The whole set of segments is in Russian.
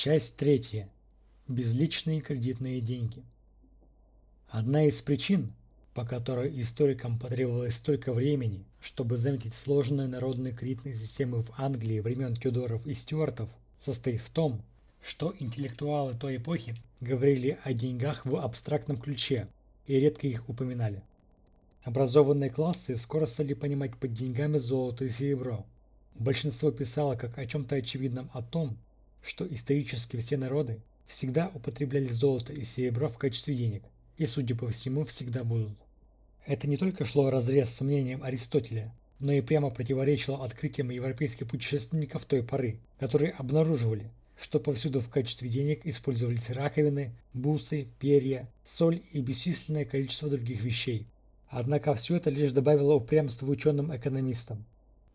Часть третья. Безличные кредитные деньги. Одна из причин, по которой историкам потребовалось столько времени, чтобы заметить сложные народные кредитные системы в Англии времен Тюдоров и Стюартов, состоит в том, что интеллектуалы той эпохи говорили о деньгах в абстрактном ключе и редко их упоминали. Образованные классы скоро стали понимать под деньгами золото и серебро. Большинство писало как о чем-то очевидном о том, что исторически все народы всегда употребляли золото и серебро в качестве денег, и, судя по всему, всегда будут. Это не только шло разрез с мнением Аристотеля, но и прямо противоречило открытиям европейских путешественников той поры, которые обнаруживали, что повсюду в качестве денег использовались раковины, бусы, перья, соль и бесчисленное количество других вещей. Однако все это лишь добавило упрямства ученым-экономистам.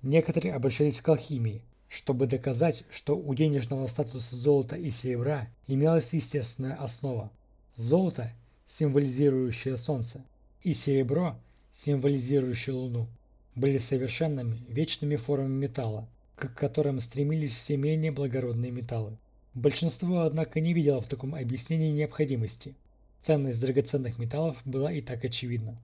Некоторые обращались к алхимии, чтобы доказать, что у денежного статуса золота и серебра имелась естественная основа. Золото, символизирующее солнце, и серебро, символизирующее луну, были совершенными вечными формами металла, к которым стремились все менее благородные металлы. Большинство, однако, не видело в таком объяснении необходимости. Ценность драгоценных металлов была и так очевидна.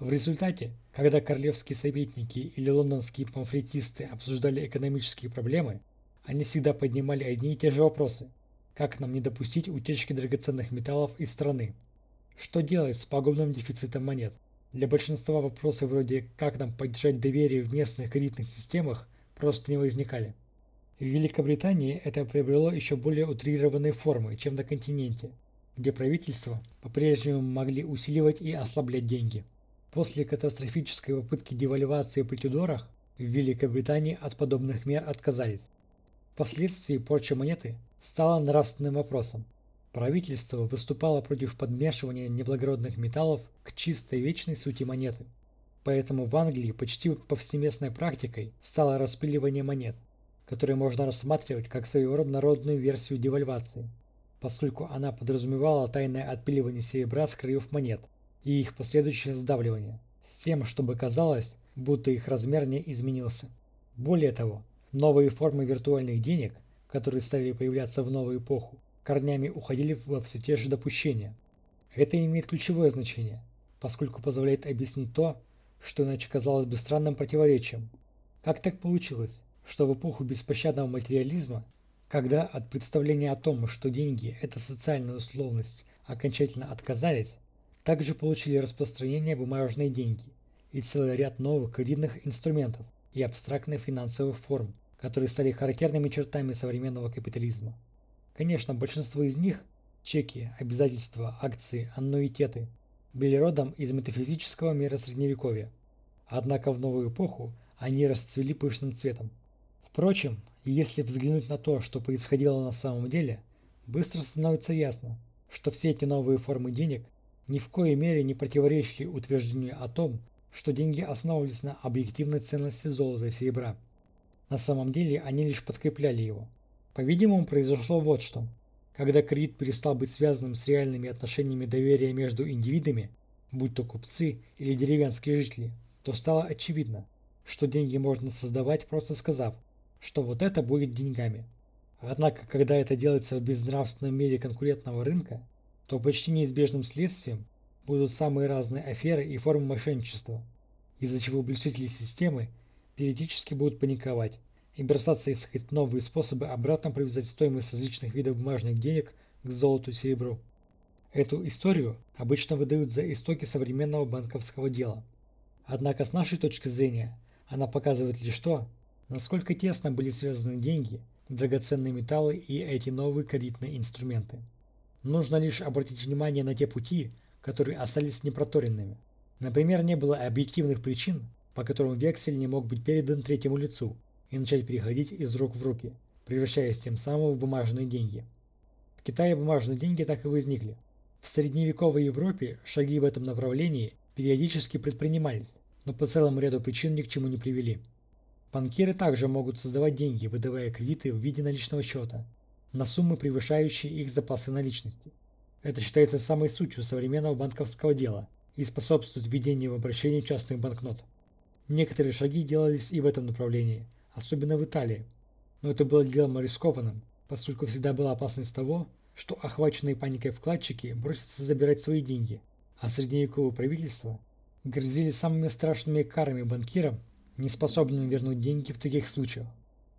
В результате, когда королевские советники или лондонские памфлетисты обсуждали экономические проблемы, они всегда поднимали одни и те же вопросы. Как нам не допустить утечки драгоценных металлов из страны? Что делать с пагубным дефицитом монет? Для большинства вопросы вроде «как нам поддержать доверие в местных кредитных системах» просто не возникали. В Великобритании это приобрело еще более утрированные формы, чем на континенте, где правительства по-прежнему могли усиливать и ослаблять деньги. После катастрофической попытки девальвации при Тюдорах в Великобритании от подобных мер отказались. Впоследствии порча монеты стала нравственным вопросом. Правительство выступало против подмешивания неблагородных металлов к чистой вечной сути монеты. Поэтому в Англии почти повсеместной практикой стало распиливание монет, которые можно рассматривать как своего рода народную версию девальвации, поскольку она подразумевала тайное отпиливание серебра с краев монет, и их последующее сдавливание, с тем, чтобы казалось, будто их размер не изменился. Более того, новые формы виртуальных денег, которые стали появляться в новую эпоху, корнями уходили во все те же допущения. Это имеет ключевое значение, поскольку позволяет объяснить то, что иначе казалось бы странным противоречием. Как так получилось, что в эпоху беспощадного материализма, когда от представления о том, что деньги – это социальная условность, окончательно отказались, также получили распространение бумажные деньги и целый ряд новых кредитных инструментов и абстрактных финансовых форм, которые стали характерными чертами современного капитализма. Конечно, большинство из них – чеки, обязательства, акции, аннуитеты – были родом из метафизического мира Средневековья. Однако в новую эпоху они расцвели пышным цветом. Впрочем, если взглянуть на то, что происходило на самом деле, быстро становится ясно, что все эти новые формы денег ни в коей мере не противоречили утверждению о том, что деньги основывались на объективной ценности золота и серебра. На самом деле они лишь подкрепляли его. По-видимому, произошло вот что. Когда кредит перестал быть связанным с реальными отношениями доверия между индивидами, будь то купцы или деревенские жители, то стало очевидно, что деньги можно создавать, просто сказав, что вот это будет деньгами. Однако, когда это делается в безнравственном мире конкурентного рынка, то почти неизбежным следствием будут самые разные аферы и формы мошенничества, из-за чего блюстители системы периодически будут паниковать и бросаться искать новые способы обратно привязать стоимость различных видов бумажных денег к золоту и серебру. Эту историю обычно выдают за истоки современного банковского дела. Однако с нашей точки зрения она показывает лишь то, насколько тесно были связаны деньги, драгоценные металлы и эти новые кредитные инструменты. Нужно лишь обратить внимание на те пути, которые остались непроторенными. Например, не было объективных причин, по которым вексель не мог быть передан третьему лицу и начать переходить из рук в руки, превращаясь тем самым в бумажные деньги. В Китае бумажные деньги так и возникли. В средневековой Европе шаги в этом направлении периодически предпринимались, но по целому ряду причин ни к чему не привели. Банкиры также могут создавать деньги, выдавая кредиты в виде наличного счета, на суммы, превышающие их запасы наличности. Это считается самой сутью современного банковского дела и способствует введению в обращение частных банкнот. Некоторые шаги делались и в этом направлении, особенно в Италии, но это было делом рискованным, поскольку всегда была опасность того, что охваченные паникой вкладчики бросятся забирать свои деньги, а средневековое правительство грозили самыми страшными карами банкирам, не способным вернуть деньги в таких случаях.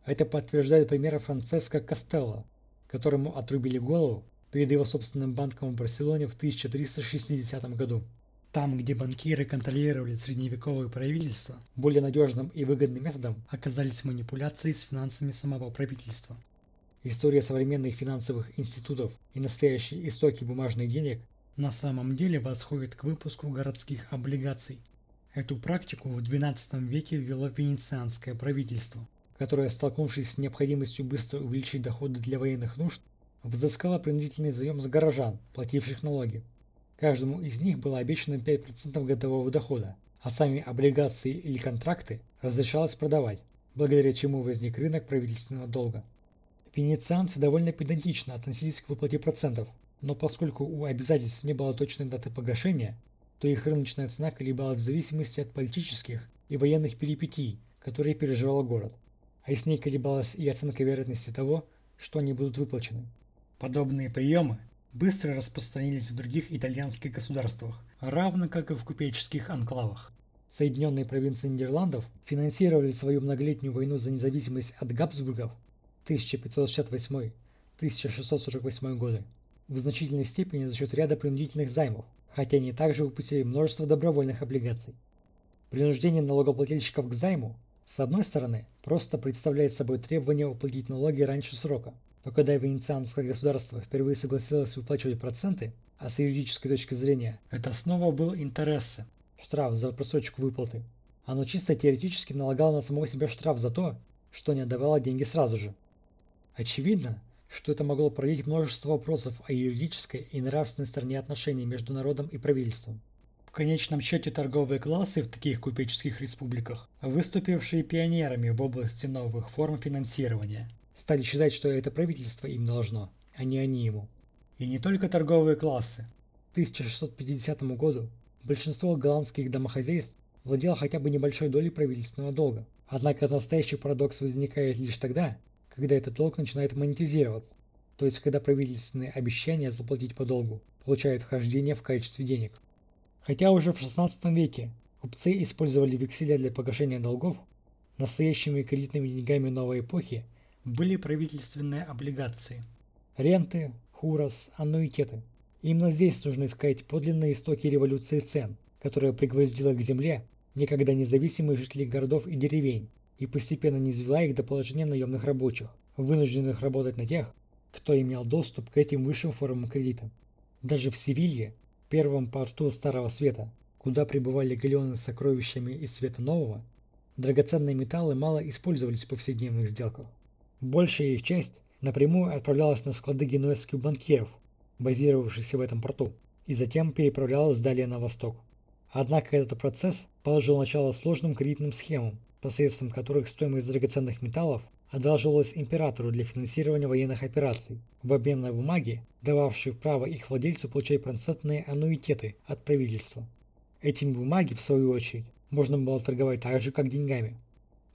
Это подтверждает пример Франциско Костелло, которому отрубили голову перед его собственным банком в Барселоне в 1360 году. Там, где банкиры контролировали средневековое правительство, более надежным и выгодным методом оказались манипуляции с финансами самого правительства. История современных финансовых институтов и настоящие истоки бумажных денег на самом деле восходит к выпуску городских облигаций. Эту практику в XII веке ввело венецианское правительство, которое, столкнувшись с необходимостью быстро увеличить доходы для военных нужд, взыскало принудительный заем с горожан, плативших налоги. Каждому из них было обещано 5% годового дохода, а сами облигации или контракты разрешалось продавать, благодаря чему возник рынок правительственного долга. Венецианцы довольно педантично относились к выплате процентов, но поскольку у обязательств не было точной даты погашения, то их рыночная цена колебалась в зависимости от политических и военных перипетий, которые переживал город, а с ней колебалась и оценка вероятности того, что они будут выплачены. Подобные приемы быстро распространились в других итальянских государствах, равно как и в купеческих анклавах. Соединенные провинции Нидерландов финансировали свою многолетнюю войну за независимость от Габсбургов 1568-1648 годы в значительной степени за счет ряда принудительных займов, хотя они также выпустили множество добровольных облигаций. Принуждение налогоплательщиков к займу, с одной стороны, просто представляет собой требование уплатить налоги раньше срока, но когда венецианское государство впервые согласилось выплачивать проценты, а с юридической точки зрения это снова был интерес, штраф за просрочку выплаты, оно чисто теоретически налагало на самого себя штраф за то, что не отдавало деньги сразу же. Очевидно, что это могло породить множество вопросов о юридической и нравственной стороне отношений между народом и правительством. Конечном счете торговые классы в таких купеческих республиках, выступившие пионерами в области новых форм финансирования, стали считать, что это правительство им должно, а не они ему. И не только торговые классы. К 1650 году большинство голландских домохозяйств владело хотя бы небольшой долей правительственного долга. Однако настоящий парадокс возникает лишь тогда, когда этот долг начинает монетизироваться, то есть когда правительственные обещания заплатить по долгу получают вхождение в качестве денег. Хотя уже в 16 веке купцы использовали векселя для погашения долгов, настоящими кредитными деньгами новой эпохи были правительственные облигации. Ренты, хурос, аннуитеты. Именно здесь нужно искать подлинные истоки революции цен, которая пригвоздила к земле некогда независимых жителей городов и деревень и постепенно низвела их до положения наемных рабочих, вынужденных работать на тех, кто имел доступ к этим высшим формам кредита. Даже в Севилье, первом порту Старого Света, куда прибывали галеоны с сокровищами из света нового, драгоценные металлы мало использовались в повседневных сделках. Большая их часть напрямую отправлялась на склады генуэзских банкиров, базировавшихся в этом порту, и затем переправлялась далее на восток. Однако этот процесс положил начало сложным кредитным схемам, посредством которых стоимость драгоценных металлов одалживалась императору для финансирования военных операций, в обмен на бумаги, дававшие право их владельцу получать процентные аннуитеты от правительства. Этими бумаги, в свою очередь, можно было торговать так же, как деньгами.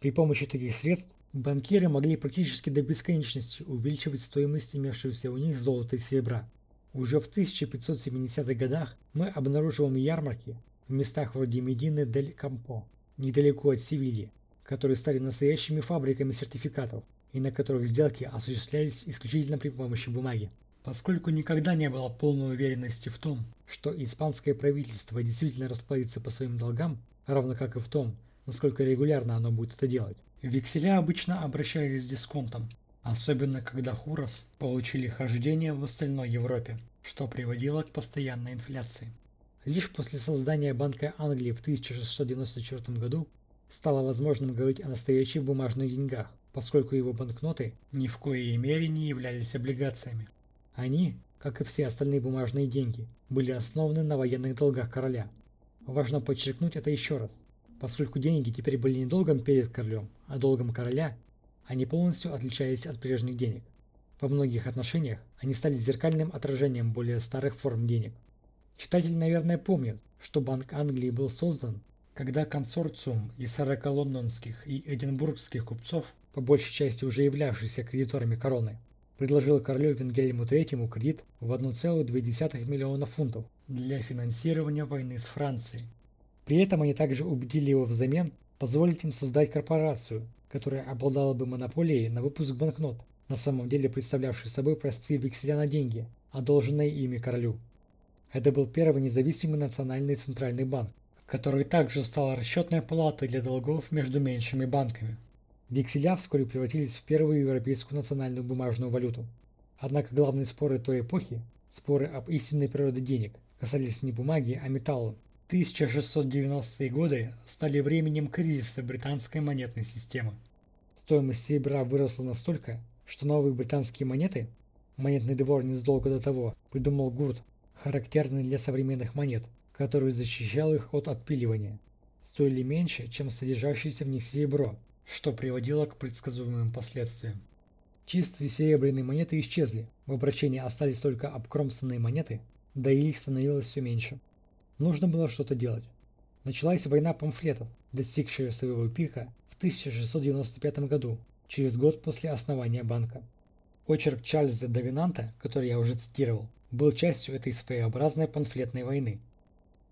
При помощи таких средств Банкиры могли практически до бесконечности увеличивать стоимость имевшегося у них золота и серебра. Уже в 1570-х годах мы обнаруживаем ярмарки в местах вроде Медины дель Кампо, недалеко от Севильи, которые стали настоящими фабриками сертификатов и на которых сделки осуществлялись исключительно при помощи бумаги. Поскольку никогда не было полной уверенности в том, что испанское правительство действительно расплатится по своим долгам, равно как и в том, насколько регулярно оно будет это делать, Векселя обычно обращались с дисконтом, особенно когда Хурос получили хождение в остальной Европе, что приводило к постоянной инфляции. Лишь после создания Банка Англии в 1694 году стало возможным говорить о настоящих бумажных деньгах, поскольку его банкноты ни в коей мере не являлись облигациями. Они, как и все остальные бумажные деньги, были основаны на военных долгах короля. Важно подчеркнуть это еще раз. Поскольку деньги теперь были не долгом перед королем, а долгом короля, они полностью отличались от прежних денег. Во многих отношениях они стали зеркальным отражением более старых форм денег. Читатель, наверное, помнит, что Банк Англии был создан, когда консорциум из 40 лондонских и эдинбургских купцов, по большей части уже являвшихся кредиторами короны, предложил королю Венгельму III кредит в 1,2 миллиона фунтов для финансирования войны с Францией. При этом они также убедили его взамен позволить им создать корпорацию, которая обладала бы монополией на выпуск банкнот, на самом деле представлявшей собой простые векселя на деньги, одолженные ими королю. Это был первый независимый национальный центральный банк, который также стал расчетной палатой для долгов между меньшими банками. Векселя вскоре превратились в первую европейскую национальную бумажную валюту. Однако главные споры той эпохи, споры об истинной природе денег, касались не бумаги, а металла. 1690-е годы стали временем кризиса британской монетной системы. Стоимость серебра выросла настолько, что новые британские монеты, монетный двор незадолго до того придумал гурт, характерный для современных монет, который защищал их от отпиливания, стоили меньше, чем содержащееся в них серебро, что приводило к предсказуемым последствиям. Чистые серебряные монеты исчезли, в обращении остались только обкромсанные монеты, да и их становилось все меньше. Нужно было что-то делать. Началась война памфлетов, достигшая своего пика в 1695 году, через год после основания банка. Очерк Чарльза Давинанта, который я уже цитировал, был частью этой своеобразной памфлетной войны –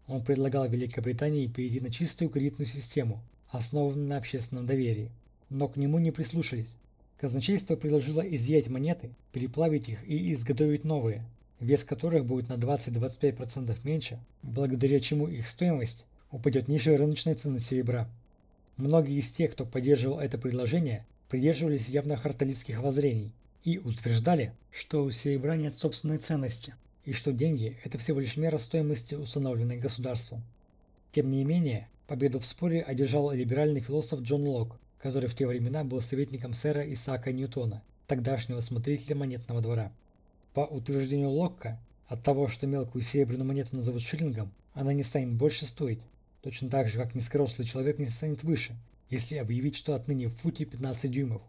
он предлагал Великобритании перейти на чистую кредитную систему, основанную на общественном доверии. Но к нему не прислушались. Казначейство предложило изъять монеты, переплавить их и изготовить новые, вес которых будет на 20-25% меньше, благодаря чему их стоимость упадет ниже рыночной цены серебра. Многие из тех, кто поддерживал это предложение, придерживались явно харталистских воззрений и утверждали, что у серебра нет собственной ценности, и что деньги – это всего лишь мера стоимости, установленной государством. Тем не менее, победу в споре одержал либеральный философ Джон Лок, который в те времена был советником сэра Исаака Ньютона, тогдашнего смотрителя монетного двора. По утверждению Локка, от того, что мелкую серебряную монету назовут шиллингом, она не станет больше стоить, точно так же, как низкорослый человек не станет выше, если объявить, что отныне в футе 15 дюймов.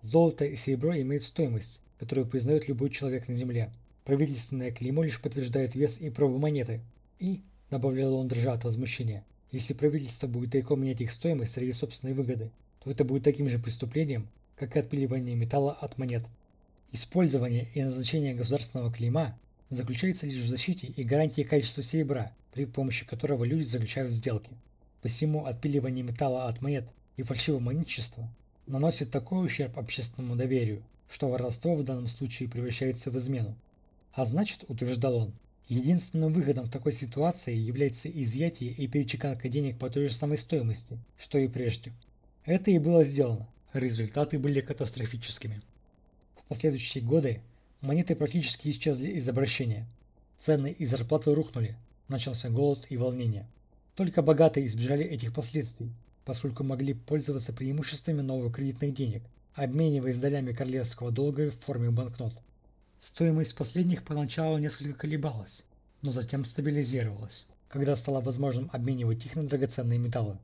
Золото и серебро имеют стоимость, которую признает любой человек на Земле – Правительственное клеймо лишь подтверждает вес и пробу монеты. И, добавлял он, дрожа от возмущения, если правительство будет тайком менять их стоимость ради собственной выгоды, то это будет таким же преступлением, как и отпиливание металла от монет. Использование и назначение государственного клейма заключается лишь в защите и гарантии качества серебра, при помощи которого люди заключают сделки. Посему отпиливание металла от монет и фальшивомонетчество наносит такой ущерб общественному доверию, что воровство в данном случае превращается в измену. А значит, утверждал он, единственным выходом в такой ситуации является изъятие и перечеканка денег по той же самой стоимости, что и прежде. Это и было сделано. Результаты были катастрофическими. В последующие годы монеты практически исчезли из обращения. Цены и зарплаты рухнули, начался голод и волнение. Только богатые избежали этих последствий, поскольку могли пользоваться преимуществами новых кредитных денег, обмениваясь долями королевского долга в форме банкнот. Стоимость последних поначалу несколько колебалась, но затем стабилизировалась, когда стало возможным обменивать их на драгоценные металлы.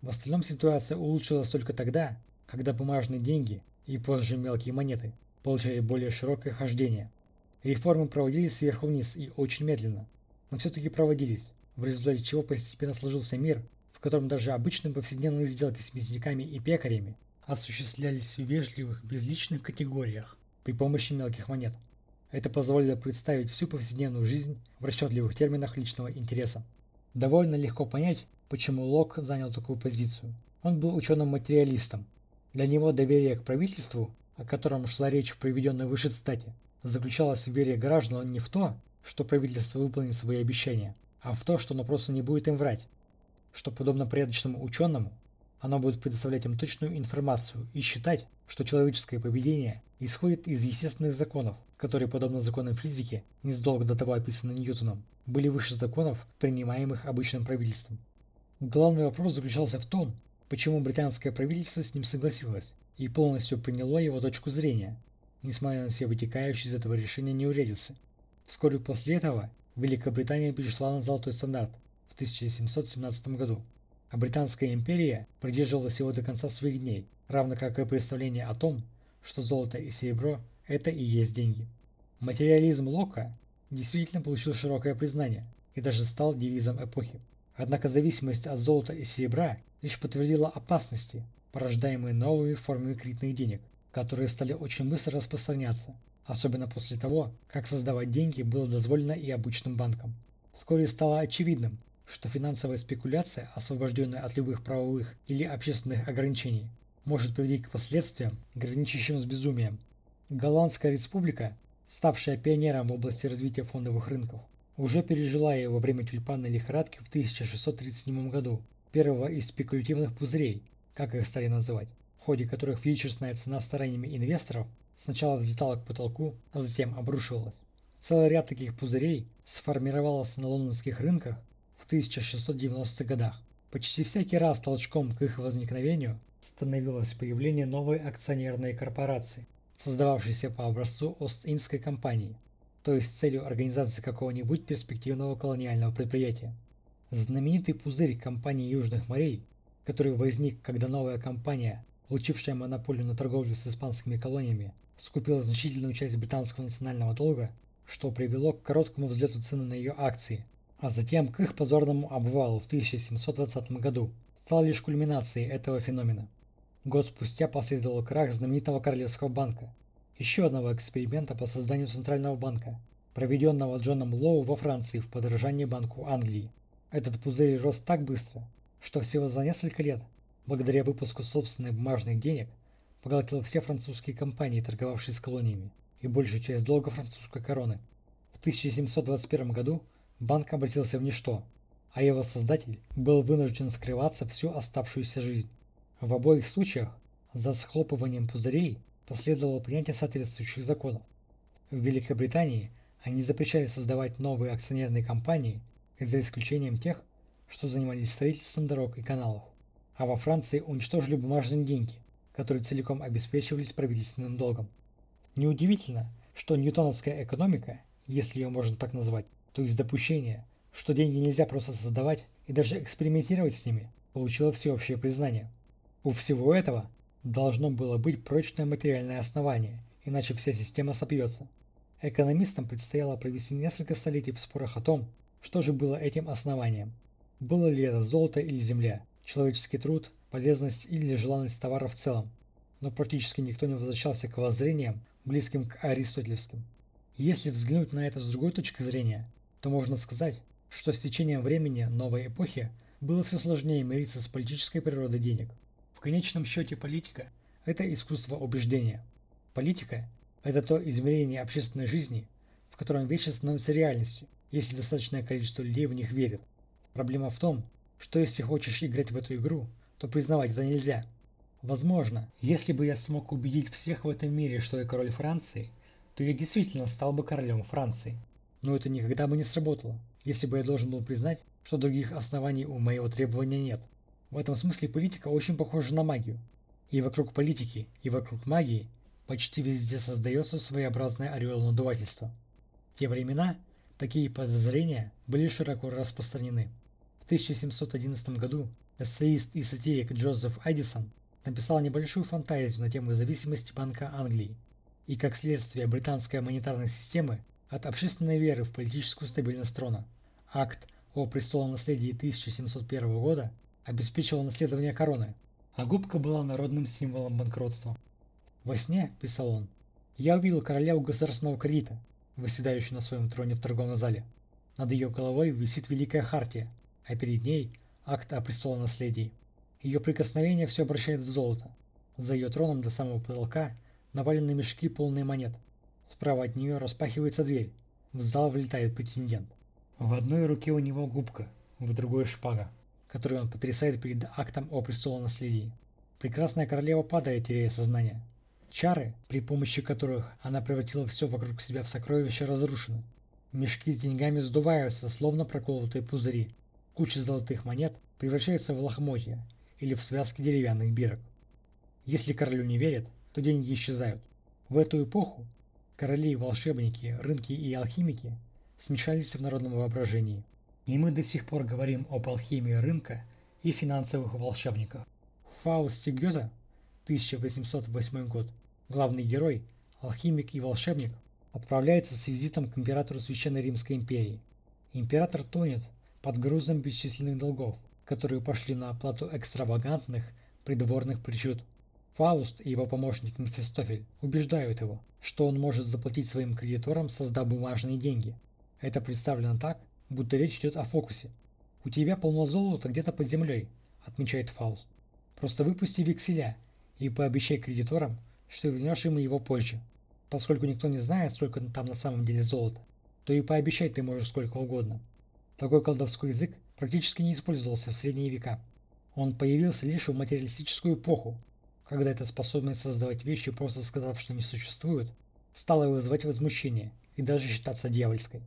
В остальном ситуация улучшилась только тогда, когда бумажные деньги и позже мелкие монеты получили более широкое хождение. Реформы проводились сверху вниз и очень медленно, но все-таки проводились, в результате чего постепенно сложился мир, в котором даже обычные повседневные сделки с мясниками и пекарями осуществлялись в вежливых безличных категориях при помощи мелких монет. Это позволило представить всю повседневную жизнь в расчетливых терминах личного интереса. Довольно легко понять, почему Лок занял такую позицию. Он был ученым-материалистом. Для него доверие к правительству, о котором шла речь в приведенной выше стате, заключалось в вере граждан не в то, что правительство выполнит свои обещания, а в то, что оно просто не будет им врать. Что, подобно порядочному ученому, оно будет предоставлять им точную информацию и считать, что человеческое поведение исходит из естественных законов, которые, подобно законам физики, незадолго до того описаны Ньютоном, были выше законов, принимаемых обычным правительством. Главный вопрос заключался в том, почему британское правительство с ним согласилось и полностью приняло его точку зрения, несмотря на все вытекающие из этого решения неурядицы. Вскоре после этого Великобритания перешла на золотой стандарт в 1717 году а Британская империя придерживалась его до конца своих дней, равно как и представление о том, что золото и серебро – это и есть деньги. Материализм Лока действительно получил широкое признание и даже стал девизом эпохи. Однако зависимость от золота и серебра лишь подтвердила опасности, порождаемые новыми формами кредитных денег, которые стали очень быстро распространяться особенно после того, как создавать деньги было дозволено и обычным банкам. Вскоре стало очевидным, что финансовая спекуляция, освобожденная от любых правовых или общественных ограничений, может привести к последствиям, граничащим с безумием. Голландская республика, ставшая пионером в области развития фондовых рынков, уже пережила ее во время тюльпанной лихорадки в 1637 году, первого из спекулятивных пузырей, как их стали называть, в ходе которых фьючерсная цена стараниями инвесторов сначала взлетала к потолку, а затем обрушивалась. Целый ряд таких пузырей сформировался на лондонских рынках в 1690-х годах. Почти всякий раз толчком к их возникновению становилось появление новой акционерной корпорации, создававшейся по образцу Ост-Индской компании, то есть с целью организации какого-нибудь перспективного колониального предприятия. Знаменитый пузырь компании Южных морей, который возник, когда новая компания, получившая монополию на торговлю с испанскими колониями, скупила значительную часть британского национального долга, что привело к короткому взлету цены на ее акции, а затем к их позорному обвалу в 1720 году, стал лишь кульминацией этого феномена. Год спустя последовал крах знаменитого Королевского банка, еще одного эксперимента по созданию Центрального банка, проведенного Джоном Лоу во Франции в подражании Банку Англии. Этот пузырь рос так быстро, что всего за несколько лет, благодаря выпуску собственных бумажных денег, поглотил все французские компании, торговавшие с колониями, и большую часть долга французской короны. В 1721 году банк обратился в ничто, а его создатель был вынужден скрываться всю оставшуюся жизнь. В обоих случаях за схлопыванием пузырей последовало принятие соответствующих законов. В Великобритании они запрещали создавать новые акционерные компании за исключением тех, что занимались строительством дорог и каналов. А во Франции уничтожили бумажные деньги, которые целиком обеспечивались правительственным долгом. Неудивительно, что ньютоновская экономика, если ее можно так назвать, то есть допущение, что деньги нельзя просто создавать и даже экспериментировать с ними, получила всеобщее признание. У всего этого должно было быть прочное материальное основание, иначе вся система сопьется. Экономистам предстояло провести несколько столетий в спорах о том, что же было этим основанием? Было ли это золото или земля, человеческий труд, полезность или желанность товара в целом? Но практически никто не возвращался к воззрениям, близким к аристотелевским. Если взглянуть на это с другой точки зрения, то можно сказать, что с течением времени новой эпохи было все сложнее мириться с политической природой денег. В конечном счете политика – это искусство убеждения. Политика – это то измерение общественной жизни, в котором вещи становятся реальностью, если достаточное количество людей в них верит. Проблема в том, что если хочешь играть в эту игру, то признавать это нельзя. Возможно, если бы я смог убедить всех в этом мире, что я король Франции, то я действительно стал бы королем Франции. Но это никогда бы не сработало, если бы я должен был признать, что других оснований у моего требования нет. В этом смысле политика очень похожа на магию. И вокруг политики, и вокруг магии почти везде создается своеобразное орел надувательства. В те времена Такие подозрения были широко распространены. В 1711 году эссеист и сатирик Джозеф Эдисон написал небольшую фантазию на тему зависимости Банка Англии и, как следствие, британской монетарной системы от общественной веры в политическую стабильность трона. Акт о престолонаследии 1701 года обеспечивал наследование короны, а губка была народным символом банкротства. «Во сне», – писал он, – «я увидел короля у государственного кредита, выседающей на своем троне в торговом зале. Над ее головой висит Великая Хартия, а перед ней акт о престолонаследии. Ее прикосновение все обращает в золото. За ее троном до самого потолка навалены мешки, полные монет. Справа от нее распахивается дверь. В зал влетает претендент. В одной руке у него губка, в другой шпага, которую он потрясает перед актом о престолонаследии. Прекрасная королева падает, теряя сознание. Чары, при помощи которых она превратила все вокруг себя в сокровища, разрушены. Мешки с деньгами сдуваются, словно проколотые пузыри. Куча золотых монет превращаются в лохмотья или в связки деревянных бирок. Если королю не верят, то деньги исчезают. В эту эпоху короли, волшебники, рынки и алхимики смешались в народном воображении. И мы до сих пор говорим об алхимии рынка и финансовых волшебниках. В Фаусте Гёте 1808 год Главный герой, алхимик и волшебник, отправляется с визитом к императору Священной Римской империи. Император тонет под грузом бесчисленных долгов, которые пошли на оплату экстравагантных придворных причуд. Фауст и его помощник Мефистофель убеждают его, что он может заплатить своим кредиторам, создав бумажные деньги. Это представлено так, будто речь идет о фокусе. «У тебя полно золота где-то под землей», – отмечает Фауст. «Просто выпусти векселя и пообещай кредиторам, что вернешь им его позже. Поскольку никто не знает, сколько там на самом деле золота, то и пообещать ты можешь сколько угодно». Такой колдовской язык практически не использовался в средние века. Он появился лишь в материалистическую эпоху, когда эта способность создавать вещи, просто сказав, что не существуют, стала вызывать возмущение и даже считаться дьявольской.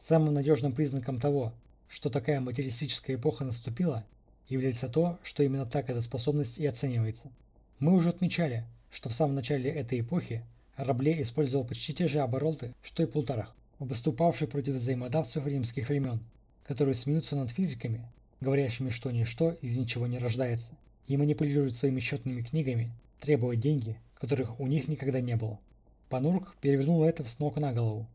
Самым надежным признаком того, что такая материалистическая эпоха наступила, является то, что именно так эта способность и оценивается. Мы уже отмечали, что в самом начале этой эпохи Рабле использовал почти те же обороты, что и Плутарх, выступавший против взаимодавцев римских времен, которые смеются над физиками, говорящими, что ничто из ничего не рождается, и манипулируют своими счетными книгами, требуя деньги, которых у них никогда не было. Панурк перевернул это с ног на голову.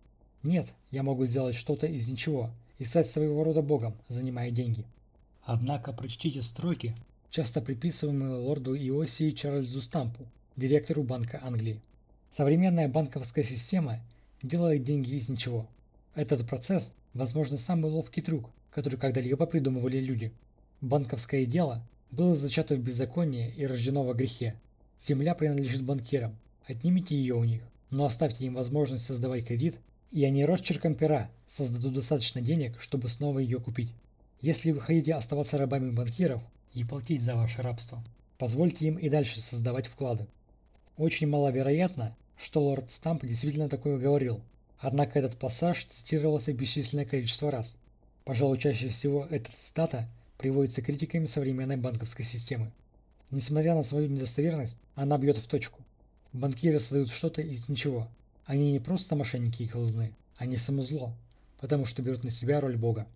Нет, я могу сделать что-то из ничего и стать своего рода богом, занимая деньги. Однако прочтите строки, часто приписываемые лорду Иосии Чарльзу Стампу, директору Банка Англии. Современная банковская система делает деньги из ничего. Этот процесс, возможно, самый ловкий трюк, который когда-либо придумывали люди. Банковское дело было зачато в беззаконии и рождено во грехе. Земля принадлежит банкирам, отнимите ее у них, но оставьте им возможность создавать кредит, и они росчерком пера создадут достаточно денег, чтобы снова ее купить. Если вы хотите оставаться рабами банкиров и платить за ваше рабство, позвольте им и дальше создавать вклады. Очень маловероятно, что лорд Стамп действительно такое говорил, однако этот пассаж цитировался бесчисленное количество раз. Пожалуй, чаще всего эта цитата приводится критиками современной банковской системы. Несмотря на свою недостоверность, она бьет в точку. Банкиры создают что-то из ничего. Они не просто мошенники и колдуны, они само зло, потому что берут на себя роль бога.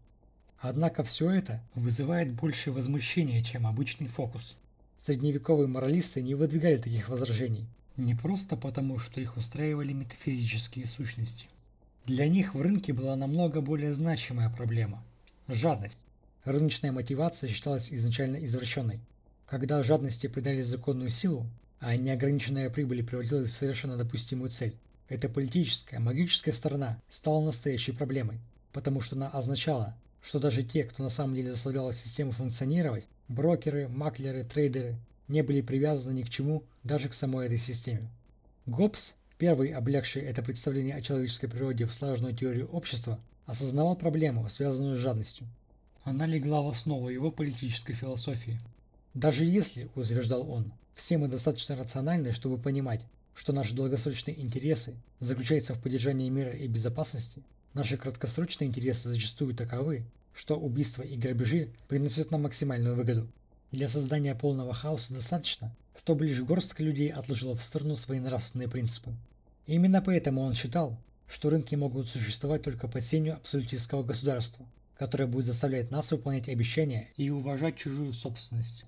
Однако все это вызывает больше возмущения, чем обычный фокус. Средневековые моралисты не выдвигали таких возражений, не просто потому, что их устраивали метафизические сущности. Для них в рынке была намного более значимая проблема – жадность. Рыночная мотивация считалась изначально извращенной. Когда жадности придали законную силу, а неограниченная прибыль превратилась в совершенно допустимую цель, эта политическая, магическая сторона стала настоящей проблемой, потому что она означала, что даже те, кто на самом деле заставлял систему функционировать, брокеры, маклеры, трейдеры, не были привязаны ни к чему, даже к самой этой системе. Гоббс, первый облегший это представление о человеческой природе в сложную теорию общества, осознавал проблему, связанную с жадностью – она легла в основу его политической философии. Даже если, утверждал он, все мы достаточно рациональны, чтобы понимать, что наши долгосрочные интересы заключаются в поддержании мира и безопасности, наши краткосрочные интересы зачастую таковы, что убийства и грабежи приносят нам максимальную выгоду. Для создания полного хаоса достаточно, чтобы лишь горстка людей отложила в сторону свои нравственные принципы. И именно поэтому он считал, что рынки могут существовать только под сенью абсолютистского государства, которая будет заставлять нас выполнять обещания и уважать чужую собственность.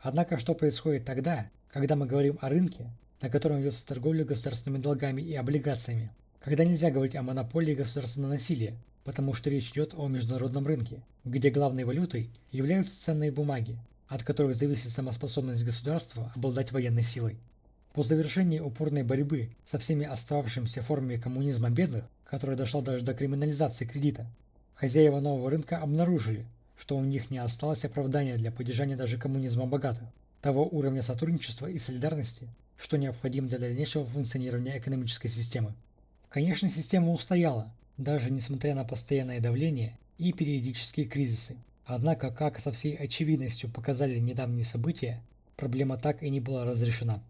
Однако что происходит тогда, когда мы говорим о рынке, на котором ведется торговля государственными долгами и облигациями, когда нельзя говорить о монополии государственного насилия, потому что речь идет о международном рынке, где главной валютой являются ценные бумаги, от которых зависит самоспособность государства обладать военной силой. По завершении упорной борьбы со всеми остававшимися формами коммунизма бедных, которая дошла даже до криминализации кредита, Хозяева нового рынка обнаружили, что у них не осталось оправдания для поддержания даже коммунизма богатых, того уровня сотрудничества и солидарности, что необходим для дальнейшего функционирования экономической системы. Конечно, система устояла, даже несмотря на постоянное давление и периодические кризисы. Однако, как со всей очевидностью показали недавние события, проблема так и не была разрешена.